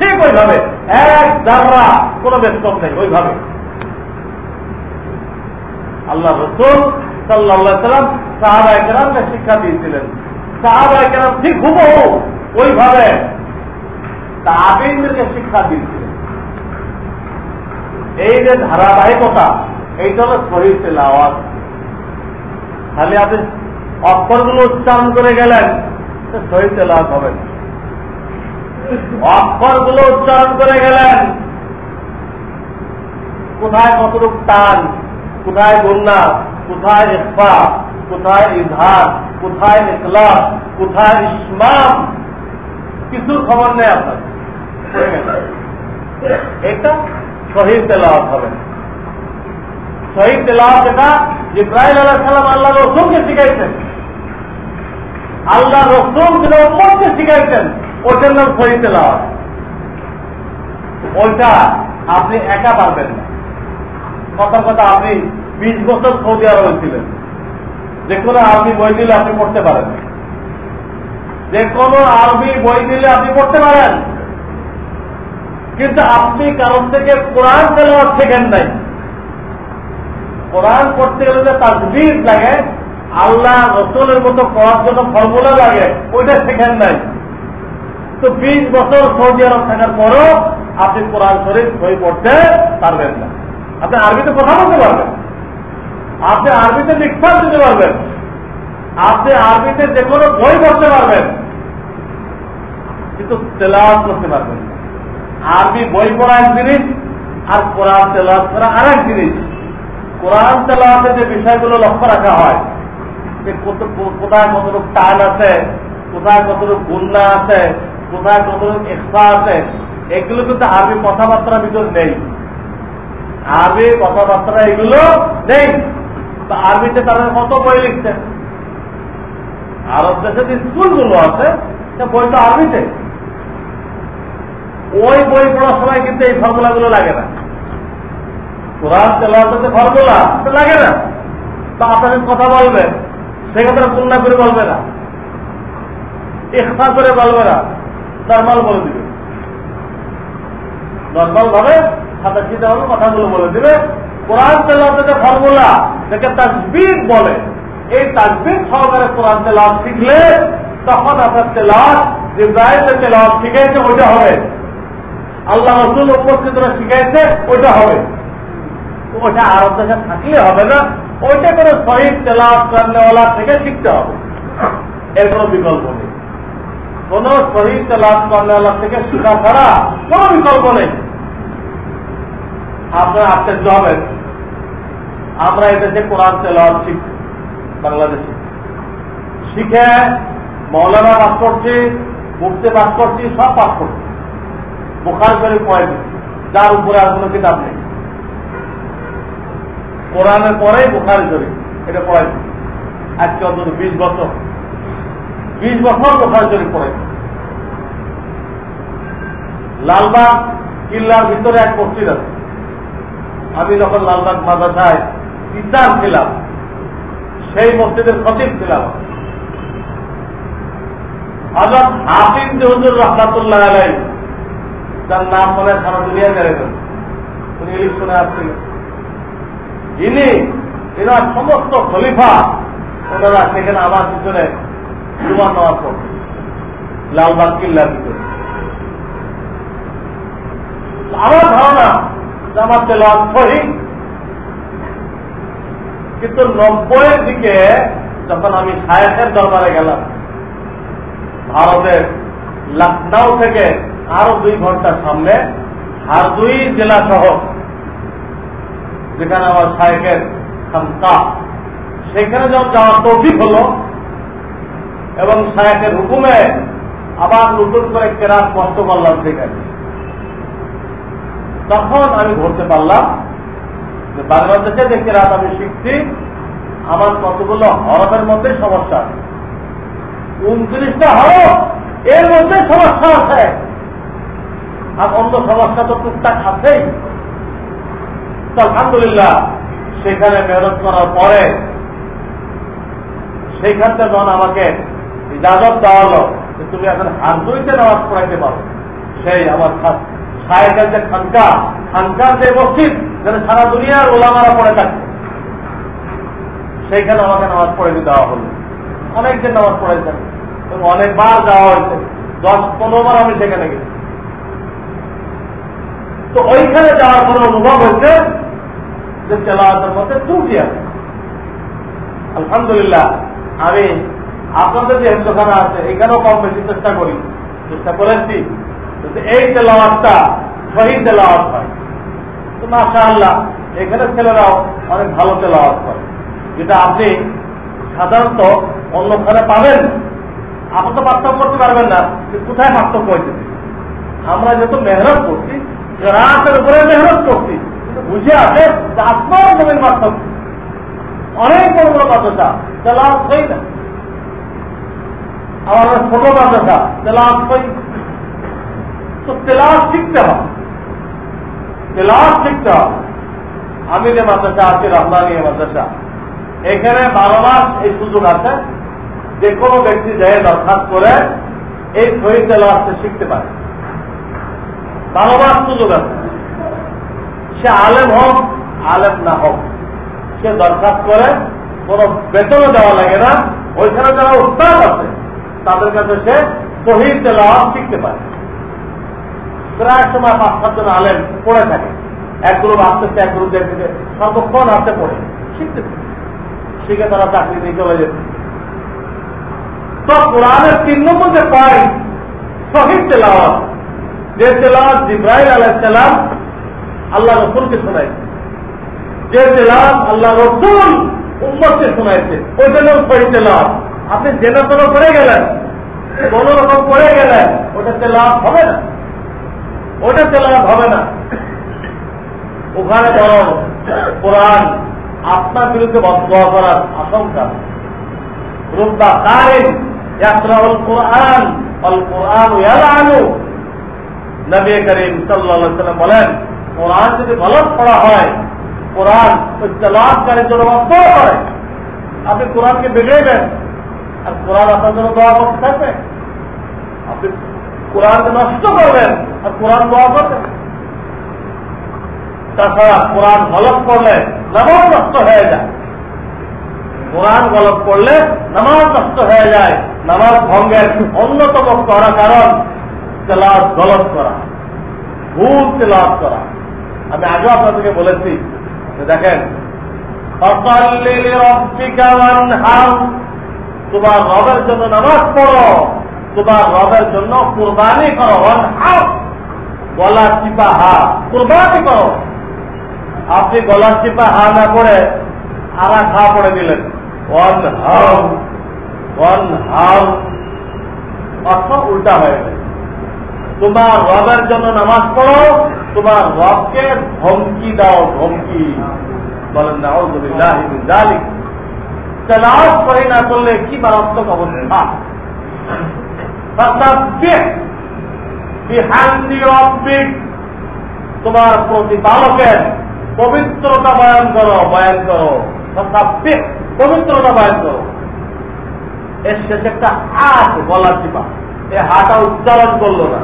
ঠিক ওইভাবে। এক দাররা কোন ব্যস্তম নেই, ওইভাবে। আল্লাহ রসুল সাল্লাহ সাল্লাম সাহাবায় গ্রামকে শিক্ষা দিয়েছিলেন। সাহাবায় গ্রাম ঠিক হুবহু ওইভাবে তাবিনদেরকে শিক্ষা দিয়েছিলেন। এই যে ধারাবাহিকতা, এইটা হলো শহীদ তেলাওয়াত। খালি আপনি অক্ষরগুলো উচ্চারণ করে গেলেন শহীদ তেলাওয়াত হবে অক্ষরগুলো উচ্চারণ করে গেলেন। কোথায় কতটুক টান, কোথায় বন্যা কোথায় ইফা কোথায় ইধার কোথায় ইসলাম কোথায় ইসলাম কিছু খবর নেই আপনার। এটা শহীদ তেলাওয়াত হবে। শহীদ তেলাওয়াত এটা ইব্রাহিম আল্লাহ সালাম আল্লাহ রসুলকে শিখাইছেন। আল্লাহ রসুল যেটা উম্মতকে শিখাইছেন। ওটার নাম তেলাওয়াত। ওইটা আপনি একা পারবেন না। কথা কথা আপনি বিশ বছর সৌদি আরবে ছিলেন। যে কোনো আরবি বই দিলে আপনি পড়তে পারেন। যে কোনো আরবি বই দিলে আপনি পড়তে পারেন। কিন্তু আপনি কারণ থেকে কোরআন তেলাওয়াত শেখেন নাই। কোরআন পড়তে গেলে তার বীজ লাগে, আল্লাহ, রসুলের মতো পড়ার জন্য ফর্মুলা লাগে, ওইটা শেখেন নাই। তো বিশ বছর সৌদি আরব থাকার পরও আপনি কোরআন শরীফ বই পড়তে পারবেন না। আপনি আরবিতে কথা বলতে পারবেন। আপনি আরবিতে লিখফার দিতে পারবেন। আপনি আরবিতে যে কোনো বই পড়তে পারবেন। কিন্তু তেলাওয়াত করতে পারবেন আরবি বই পড়া এক জিনিস, আর কোরআন তেলাওয়াত করা আর এক জিনিস। কোরআন তেলাওয়াতে যে বিষয়গুলো লক্ষ্য রাখা হয়, যে কোথায় কতটুকু টান আছে, কোথায় কতটুকু গুন্না আছে কোথায় কতটুকু এক্সট্রা আছে? এগুলো কিন্তু আরবি কথাবার্তার ভিতর নেই। আরবি কথাবার্তা এগুলো নেই। তো আরবিতে তারা কত বই লিখছেন আরব দেশে যে স্কুলগুলো আছে, সে বই তো আরবিতে ওই বই পড়ার সময় কিন্তু এই ফর্মুলা গুলো লাগে না। কোরআন তেলাওয়াতে ফর্মুলা লাগে না। তো আপনাকে কথা বলবে সেক্ষেত্রে পূর্ণা করে বলবে না। ইফা করে বলবে না। নর্মাল বলে দিবে। নর্মাল ভাবে সাদা সিধা হবে কথাগুলো বলে দিবে। কোরআন তেলাওয়াতে যে ফর্মুলা, যাকে তাজবির বলে, এই তাজবির সহকারে কোরআন তেলাওয়াত শিখলে তখন আপনার তেলাওয়াত ইব্রাহিমের তেলাওয়াত শিখেছে ওইটা হবে। আল্লাহ রসুল উপস্থিতরা শিখাইছে, ওইটা হবে। ওটা আরব দেশে থাকলে হবে না, ওইটা করে শহীদ তেলাওয়াত করনেওয়ালা থেকে শিখতে হবে। এর কোনো বিকল্প নেই। কোন শহীদ তেলাওয়াত করনেওয়ালা থেকে শিখা ছাড়া কোন বিকল্প নেই। আপনার আশ্চর্য হবেন। আমরা এদেশে কোরআন তেলাওয়াত শিখছি, বাংলাদেশে। শিখে মৌলানা পাস করছি মুক্তি পাস করছি, সব পাস করছি। বোখার করে পড়ে যার উপরে আর কোনো কিতাব নেই। কোরআনের পরেই বোখারি করি এটা পড়াইছি। আজকে অন্তত বিশ বছর। বিশ বছর বোখারি শরীফ পড়াইছি লালবাগ কিল্লার ভিতরে এক মসজিদ আছে। আমি যখন লালবাগ মাদ্রাসায় ইসলাম ছিলাম সেই মসজিদের খতিব ছিলাম হজরত হাফিজ হুজুর রহমাতুল্লাহ আলাই তার নাম বলে সারা দুনিয়া জেনে দেন উনি ইলিশ শুনে আসছিলেন ইনি এনার সমস্ত খলিফা, ওনারা সেখানে আমার পিছনে জুমান নামাজ পড়ছে লালবাগ কিল্লার ভিতরে। আমার ধারণা সহি কিন্তু নব্বইয়ের দিকে যখন আমি সায়েকের দরবারে গেলাম, ভারতের লখনৌ থেকে আরও দুই ঘণ্টার সামনে হারদুই জেলা শহর যেখানে আমার সাহেকের খানকা, সেখানে যখন যাওয়ার তৌফিক হল এবং সাহেকের হুকুমে আবার নতুন করে কেরাত কষ্ট করলাম সেখানে তখন আমি ধরতে পারলাম যে বাংলাদেশে যে কেরাত আমি শিখছি, আমার কতগুলো হরফের মধ্যে সমস্যা উনত্রিশটা হরফ এর মধ্যে সমস্যা আছে। আর অন্য সমস্যা তো টুকটাক আছেই। আলহামদুলিল্লাহ, সেখানে মেহনত করার পরে থেকে যখন আমাকে ইজাজত দেওয়া হলো তুমি এখন হারদুইতে নামাজ পড়াইতে পারো। সেই আমার সাহেবের যে খানকা খানকার যে মসজিদ, যেন সারা দুনিয়ার ওলামারা পড়ে থাকে। সেইখানে আমাকে নামাজ পড়ে দেওয়া হলো। অনেকদিন নামাজ পড়াইছেন। এবং অনেকবার যাওয়া হয়েছে। দশ, পনেরো বার আমি সেখানে গেছি। তো ওইখানে যাওয়ার পরে অনুভব হয়েছে? যে তেলাওয়াতের মধ্যে আলহামদুলিল্লাহ, আমি আপনাদের যে হেন্দোখানা আছে, এখানেও কম বেশি চেষ্টা করি। চেষ্টা করেছি। এই তেলাওয়াতটা সহি তেলাওয়াত হয়। তো মাসা আল্লাহ এখানে ছেলেরাও অনেক ভালো তেলাওয়াত করে। যেটা আপনি সাধারণত অন্যখানে পাবেন। আপনি তো পার্থক্য করতে পারবেন না, যে কোথায় পার্থক্য হয়েছে? আমরা যেহেতু মেহনত করছি রাতের উপরে মেহনত করছি বুঝে আছে যে আপনার জমির পার্থক্য। অনেক বড় বড় মাদ্রাসা, তেলাওয়াত হই না। আমার ছোট মাদ্রাসা হই তো তেলাওয়াত শিখতে হবে তেলাওয়াত শিখতে হবে আমি যে মাদ্রাসা আছি রহমানি মাদ্রাসা। এখানে বারো মাস এই সুযোগ আছে। যে কোনো ব্যক্তি যে দরখাস্ত করে এই শহীদ তেলাওয়াতটা শিখতে পারে। বারো মাস সুযোগ আছে। সে আলেম হোক, আলেম না হোক, সে দরখাস্ত করে, কোন বেতনও দেওয়া লাগে না। ওইখানে যারা উত্তাপ আছে তাদের কাছে সে শহীদ তেলাওয়াত শিখতে পারে। প্রায় সময় পাঁচ সাতজন আলেম পড়ে থাকে। এক গ্রুপ আসতেছে এক গ্রুপ দেখতেছে সর্বক্ষণ হাতে পড়ে। শিখতেছে শিখে তারা চাকরি দিয়ে চলে যেতে। তো কোরআনের তিন নম্বর যে পয়েন্ট শহীদ তেলাওয়াত, যে তেলাওয়াত জিব্রাহিল আলাইসালাম আল্লাহ রসুলকে শোনাইছে, যে তেলাওয়াত আল্লাহ রসুল উম্মতকে শোনাইছে, ওই জন্য শহীদ তেলাওয়াত। আপনি জেনে কোনো করে গেলেন। কোন রকম করে গেলেন ওটা তেলাওয়াত হবে না। ওটা তেলাওয়াত হবে না। ওখানে বরং কোরআন আপনার বিরুদ্ধে বদয়া করার আশঙ্কা। রুব্বা কারিন ইয়াকরাউল কোরআন অল কোরআন ইয়ালানু। নবী করিম সাল্লাম বলেন, কোরআন যদি গলত পড়া হয়, কোরআন ওই তেলাওয়াতকারীর জন্য বদ্ধ হয় আপনি কোরআনকে বিগড়ে আর কোরআন আপনার জন্য দোয়া করতে থাকবে? আপনি কোরআনকে নষ্ট করবেন আর কোরআন দোয়া করবেন। তাছাড়া কোরআন গলত করলে নামাজ নষ্ট হয়ে যায়। কোরআন গলত করলে নামাজ নষ্ট হয়ে যায়। নামাজ ভঙ্গের অন্যতম করা কারণ তেলাওয়াত গলত করা, ভুল তেলাওয়াত করা। আমি আগেও আপনাদেরকে বলেছি দেখেন তোমার রবের জন্য নামাজ পড়ো। তোমার রবের জন্য কুরবানি করো। গলা চিপা হা। কুরবানি করো। আপনি গলা চিপা হা না করে আরা খা পড়ে দিলেন। ওয়ান হাউ ওয়ান হাউ অর্থ উল্টা হয়ে গেছে তোমার রবের জন্য নামাজ পড়ো। তোমার রবকে ধমকি দাও, ধমকি। বলেন না তেলাওয়াত করে না করলে কি মারাত্মক অবস্থা তোমার প্রতিপালকের পবিত্রতা বয়ান করো বয়ান করো। পবিত্রতা বয়ান করো। এর শেষে একটা হাত গলা চিপা এ হাটা উচ্চারণ করল না।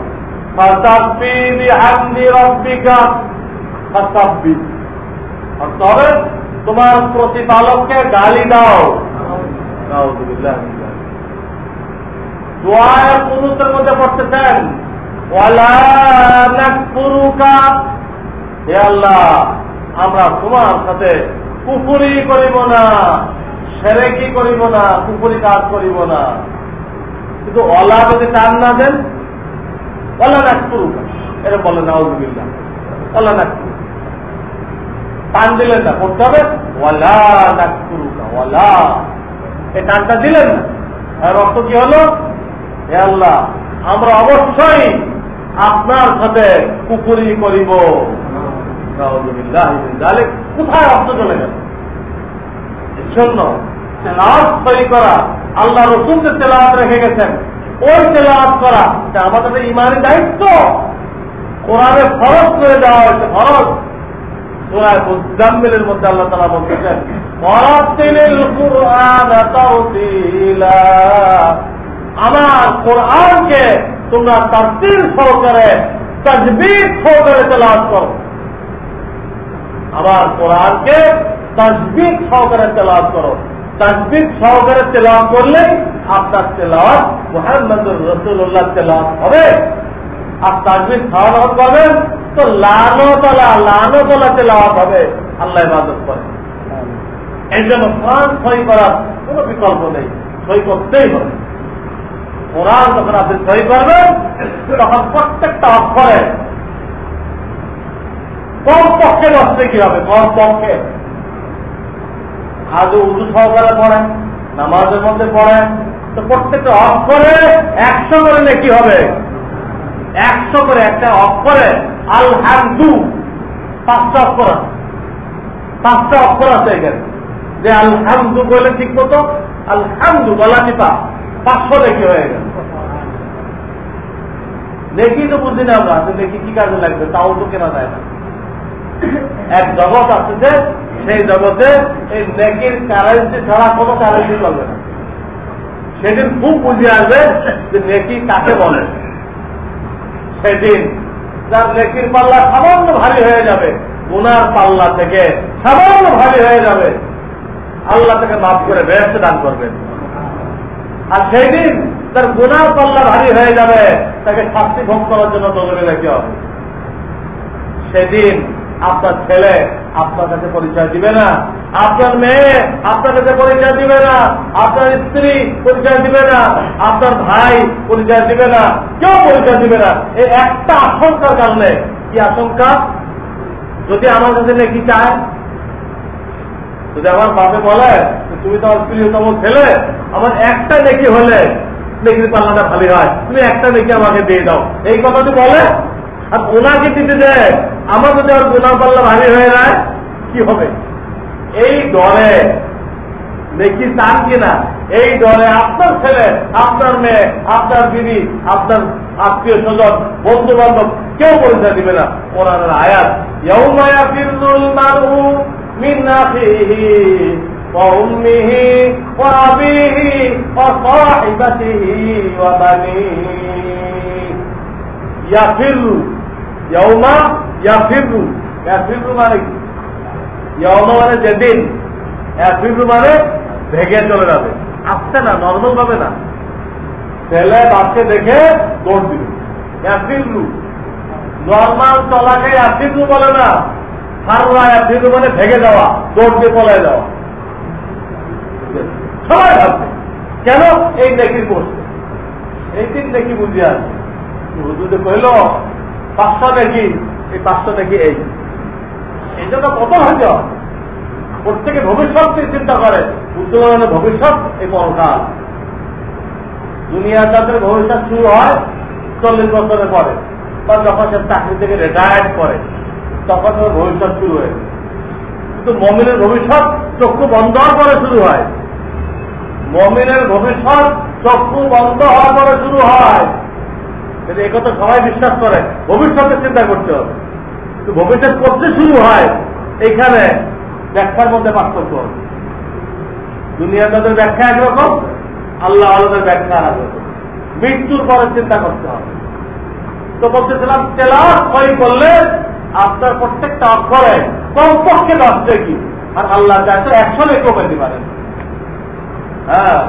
তবে তোমার প্রতিপালককে গালি দাও। পুরুষের মধ্যে পড়তেছেন। হে আল্লাহ আমরা তোমার সাথে কুপুরি করিব না সেরে কি করিব না কুপুরি কাজ করিব না। কিন্তু অলা যদি টান না দেন অলা না করুক এটা বলে না অজুবিল্লা অলা না টান দিলেন না, করতে হবে। টানটা দিলেন না। আর কি হলো? আল্লাহ, আমরা অবশ্যই আপনার সাথে কুকুরি করিব। কোথায় অর্থ চলে গেল? এর জন্য তৈরি করা, আল্লাহ রসুল যে তেলাওয়াত রেখে গেছেন, ওই তেলাওয়াত করা আমাদের ইমানের দায়িত্ব। কোরআনে ফরজ করে দেওয়া হয়েছে, ফরজ। সুরায় মধ্যে আল্লাহ তারা বলতেছেন আমার কোরআনকে তোমরা তাস্তির সহকারে, তজবির সহকারে তেলাওয়াত করো। আমার কোরআনকে তসবিক সহকারে তেলাওয়াত করো। তসবিক সহকারে তেলাওয়াত করলে আপনার তেলাওয়াত মোহাম্মদুর রসুল্লাহ তেলাওয়াত হবে। আর তাজবিক সহকার করবেন তো লানো তলা লানো তলা তেলাওয়াত হবে। আল্লাহ ইবাদত করে। এই জন্য কোরআন সই করার কোন বিকল্প নেই। সই করতেই হবে। কোরআন যখন আপনি সই করবেন, তখন প্রত্যেকটা অক্ষরে কম পক্ষে বসতে কি হবে? কম পক্ষে আজও উদু সহকারে পড়েন, নামাজের মধ্যে পড়েন, তো প্রত্যেকটা অক্ষরে একশো করে নাকি হবে। একশো করে একটা অক্ষরে আল হামদু পাঁচটা অক্ষর আছে পাঁচটা অক্ষর আছে এখানে যে আল হামদু বলে ঠিক মতো আল হামদু গলা টিপা, পাঁচশো দেখি হয়ে গেল। দেখি তো বুঝি না আমরা দেখি কি কাজে লাগবে, তাও তো কেনা যায় না। এক জগৎ আছে যে, সেই জগতে এই নেকির কারেন্সি ছাড়া কোনো কারেন্সি চলবে না। সেদিন খুব বুঝে আসবে যে নেকি কাকে বলে। সেদিন তার নেকির পাল্লা সামান্য ভারী হয়ে যাবে, গুনার পাল্লা থেকে সামান্য ভারী হয়ে যাবে। আল্লাহ থেকে মাফ করে ব্যস্ত দান করবেন। আর সেই দিন তার গুনার পাল্লা ভারী হয়ে যাবে, তাকে শাস্তি ভোগ করার জন্য দৌড়ে রেখে হবে। সেদিন আপনার ছেলে আপনার কাছে পরিচয় দিবে না। আপনার মেয়ে আপনার কাছে পরিচয় দিবে না। আপনার স্ত্রী পরিচয় দিবে না। আপনার ভাই পরিচয় দিবে না। কেউ পরিচয় দিবে না। এই একটা আশঙ্কার কারণে। কি আশঙ্কা? যদি আমার কাছে নেকি চায়, যদি আমার বাপে বলে তুমি তো আমার প্রিয়তম ছেলে, আমার একটা নেকি হলে নেকির পাল্লাটা খালি হয়। তুমি একটা নেকি আমাকে দিয়ে দাও। এই কথাটি বলে। আর ওনাকে দিতে দেয়। আমার যদি আর গোলাম পাল্লা ভারী হয়ে যায় কি হবে এই দলে দেখি চান কিনা এই দলে আপনার ছেলে আপনার মেয়ে আপনার দিদি আপনার আত্মীয় স্বজন বন্ধু বান্ধব কেউ পরিচয় দিবে না ওনার আয়াত ইয়ৌমায়া ফিরুল মারু মিন্নাফিহি وأمه وأبيه وصاحبته وبنيه يفر ইয়মা ইয়াফিরু ইয়াফিরু মানে কি? ইয়মা মানে যেদিন ইয়াফিরু মানে ভেগে চলে যাবে। আসছে না নর্মাল ভাবে না। ছেলে বাচ্চে দেখে দৌড় দিবে। ইয়াফিরু নর্মাল চলাকে ইয়াফিরু বলে না। ফাররা ইয়াফিরু মানে ভেগে যাওয়া, দৌড় দিয়ে পলায় যাওয়া। সবাই ভাবছে কেন এই নেকির করছে এই দিন দেখি বুঝি আছে হুজুরে কইল, পাঁচটা দেখি এই পাঁচটা দেখি এই। এই জন্য কত হয়তো প্রত্যেকে ভবিষ্যৎ চিন্তা করে। উত্তরণের ভবিষ্যৎ, এই পরকাল। দুনিয়া যাদের ভবিষ্যৎ শুরু হয়, চল্লিশ বছরের পরে, বা যখন সে চাকরি থেকে রিটায়ার্ড করে, তখন ওর ভবিষ্যৎ শুরু হয়ে। কিন্তু মমিনের ভবিষ্যৎ চক্ষু বন্ধ হওয়ার পরে শুরু হয়। মমিনের ভবিষ্যৎ চক্ষু বন্ধ হওয়ার পরে শুরু হয়। কিন্তু এ কথা সবাই বিশ্বাস করে ভবিষ্যতের চিন্তা করতে হবে। ভবিষ্যৎ করতে শুরু হয়, এইখানে ব্যাখ্যার মধ্যে পার্থক্য হবে। দুনিয়া তাদের ব্যাখ্যা একরকম, আল্লাহ আলাদের ব্যাখ্যা আর মৃত্যুর পরে চিন্তা করতে হবে। তো বলতেছিলাম তেলাশ সই করলে আপনার প্রত্যেকটা অক্ষরে কমপক্ষে দশটা কি আর আল্লাহ চায় তো একশো কমে দিতে পারেন। হ্যাঁ।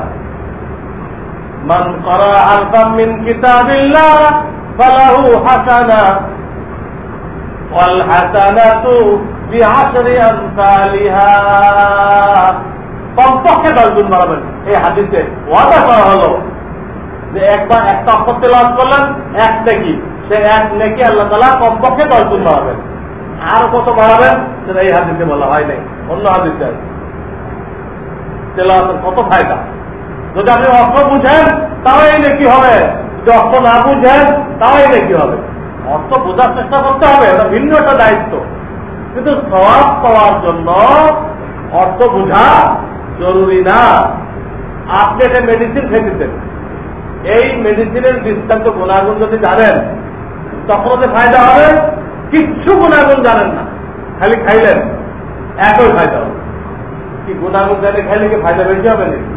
من قرأ حرفا من كتاب الله فله حسنة والحسنة কমপক্ষে দশ গুণ বাড়াবেন এই হাদিসে ওয়াদা করা হলো যে একবার একটা অক্ষর তেলাওয়াত করলেন এক নেকি সে এক নেকি আল্লাহ তালা কমপক্ষে দশ গুণ বাড়াবেন আর কত বাড়াবেন সেটা এই হাদিসে বলা হয় নাই অন্য হাদিসে আছে তেলাওয়াতের কত ফায়দা যদি আপনি অর্থ বুঝেন, তাহলে নাকি হবে? যদি অর্থ না বুঝেন, তাহলে নাকি হবে? অর্থ বোঝার চেষ্টা করতে হবে, এটা ভিন্ন একটা দায়িত্ব। কিন্তু সব পাওয়ার জন্য অর্থ বোঝা জরুরি না। আপনি একটা মেডিসিন খেতেছেন এই মেডিসিনের দৃষ্টান্ত গুণাগুণ যদি জানেন, তখন ওদের ফায়দা হবে। কিচ্ছু গুণাগুণ জানেন না। খালি খাইলেন, একই ফায়দা হবে। কি গুণাগুণ জানে, খাইলে কি ফায়দা বেশি হবে নাকি?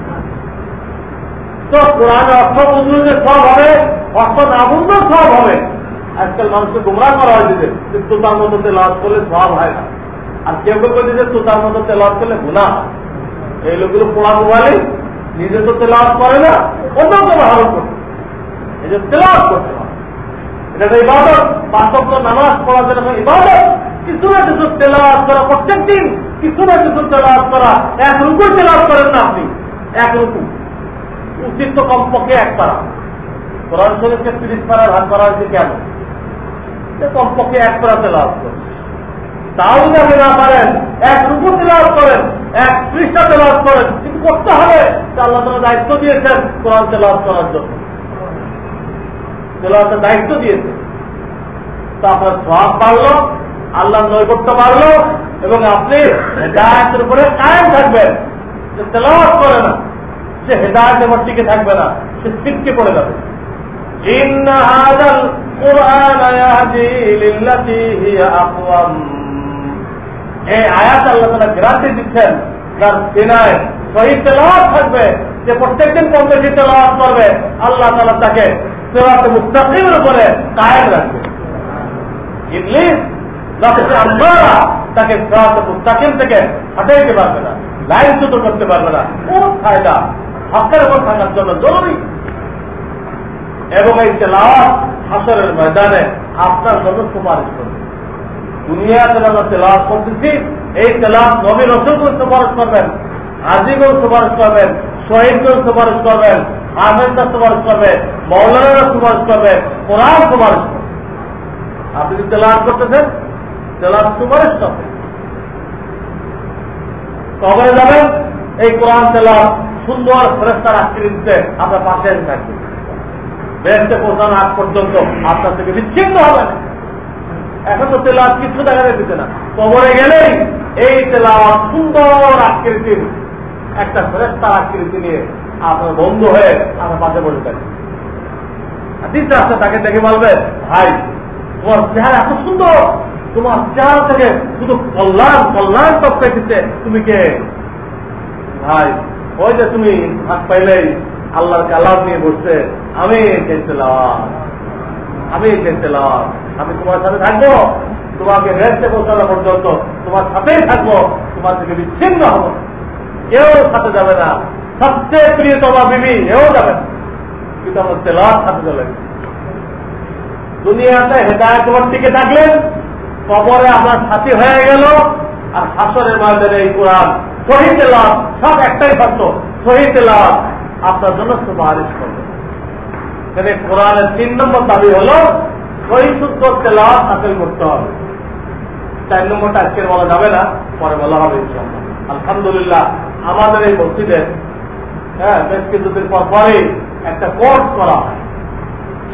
তো কোরআনে অর্থ যে সব হবে অর্থ না বুঝলেও সব হবে। আজকাল মানুষকে গুমরা করা হয়েছে যে তোতার মতো তেলাওয়াত করলে সব হয় না। আর কেউ কেউ বলছে যে, তোতার মতো তেলাওয়াত করলে গুণা এই লোকগুলো পোড়া মোবাইলে নিজে তো তেলাওয়াত করে না অন্য কোনো হারণ করতে এই যে তেলাওয়াত করতে হবে এটা তো ইবাদত। বাস্তব নামাজ পড়া যেটা ইবাদত। কিছু না কিছু তেলাওয়াত করা প্রত্যেক দিন কিছু না কিছু তেলাওয়াত করা। এক রুকু তেলাওয়াত করেন না আপনি। এক রুকু। উচিত তো কমপক্ষে এক পারা কোরআন শরীফকে তিরিশ পাড়ার হাত করা হয়েছে কেন? কমপক্ষে এক পারা লাভ করেন তাও যদি না পারেন, এক রূপ তেলাওয়াত করেন, এক পৃষ্ঠা তেলাওয়াত করেন। কিন্তু করতে হবে আল্লাহ তারা দায়িত্ব দিয়েছেন কোরআন তেলাওয়াত করার জন্য। দায়িত্ব দিয়েছে তো আপনার সব বাড়লো আল্লাহ নৈকট্য বাড়লো, এবং আপনি হেদায়তের উপরে কায়েম থাকবেন। তেলাওয়াত করে না সে হেদায়ত এবার টিকে থাকবে না, সে সিটকে পড়ে যাবে। আল্লাহ তাকে মুস্তাফিমের উপরে কায়েম রাখবে। ইংলিশ আমরা তাকে মুস্তাকিম থেকে হাটাইতে পারবে না লাইন সুতো করতে পারবে না, কোন ফায়দা হকের উপর থাকার জন্য জরুরি। এবং এই তেলাওয়াত হাসরের ময়দানে আপনার জন্য সুপারিশ করবে। দুনিয়াতে আমরা তেলাওয়াত করতেছি, এই তেলাওয়াত নবী রসুলকেও সুপারিশ করবেন হাজিকেও সুপারিশ করবেন, শহীদকেও সুপারিশ করবেন হাফেজরা সুপারিশ করবে মৌলানারা সুপারিশ করবে কোরআন সুপারিশ করবে আপনি যদি তেলাওয়াত করতেছেন, তেলাওয়াত সুপারিশ করবে কবরে যাবেন? এই কোরআন তেলাওয়াত সুন্দর ফেরেস্তার আকৃতিতে আপনার পাশে থাকবে। বেহেস্তে পৌঁছানো আগ পর্যন্ত আপনার থেকে বিচ্ছিন্ন হবে। না এখন তো তেলাওয়াত কিছু দেখা যেতে না। কবরে গেলেই এই তেলাওয়াত সুন্দর আকৃতির একটা ফেরেস্তার আকৃতি নিয়ে আপনার বন্ধু হয়ে আপনার পাশে বসে থাকে। দ্বিতীয় রাস্তা তাকে দেখে বলবে, ভাই, তোমার চেহারা এত সুন্দর। তোমার চেহারা থেকে শুধু কল্যাণ কল্যাণ তপ পেয়েছে তুমি কে? ভাই ওই যে তুমি হাত পাইলেই আল্লাহর কালাম নিয়ে বসছে, আমি চেয়েছিলাম আমি চেয়েছিলাম আমি তোমার সাথে থাকব, তোমাকে রেস্টে পৌঁছানো পর্যন্ত তোমার সাথেই থাকব, তোমার থেকে বিচ্ছিন্ন হব। কেউ সাথে যাবে না। সবচেয়ে প্রিয় তোমার বিবি, এও যাবে কিন্তু আমার তেলার সাথে চলে দুনিয়াতে হেদায়ত টিকে থাকলেন কবরে আপনার সাথী হয়ে গেল, আর হাসরের মাঝে এই কোরআন শহীদ লাভ সব একটাই শর্ত শহীদ লাভ আপনার জন্য সুপারিশ করবে। এখানে কোরআনের তিন নম্বর দাবি হল সহিশুদ্ধ তেলাওয়াত হাসিল করতে হবে। চার নম্বরটা আজকের বলা যাবে না, পরে বলা হবে আলহামদুলিল্লাহ, আমাদের এই মসজিদে হ্যাঁ বেশ কিছুদিন পর পরে একটা কোর্স করা হয়।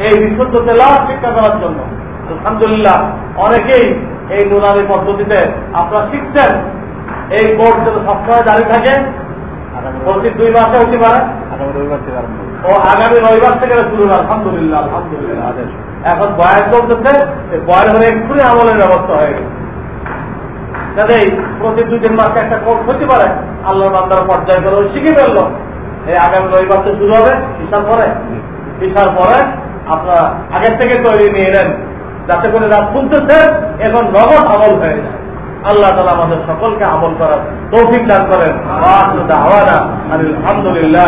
এই বিশুদ্ধ তেলাওয়াত শিক্ষা করার জন্য। আলহামদুলিল্লাহ, অনেকেই এই নুরানি পদ্ধতিতে আপনারা শিখছেন। এই কোর্স যেন সবসময় জারি থাকে প্রতি দুই মাসে হতে পারে। ও আগামী রবিবার থেকে শুরু আলহামদুলিল্লাহ আলহামদুলিল্লাহ। এখন বয়ান চলতেছে বয়ান হলে এক্ষুনি আমলের ব্যবস্থা হয়ে গেছে। কাজেই প্রতি দুই তিন মাসে একটা কোর্স হতে পারে আল্লাহর বান্দার পর্যায়ে করে শিখে ফেলল। এই আগামী রবিবার থেকে শুরু হবে বিশাল পরে। বিশাল পরে আপনারা আগের থেকে তৈরি নিয়ে নেন। যাতে করে রাত শুনতেছে এখন নগদ আমল হয়ে যায়। আল্লাহ তালা আমাদের সকলকে আমল করার তৌফিক দান করেন। আলহামদুলিল্লাহ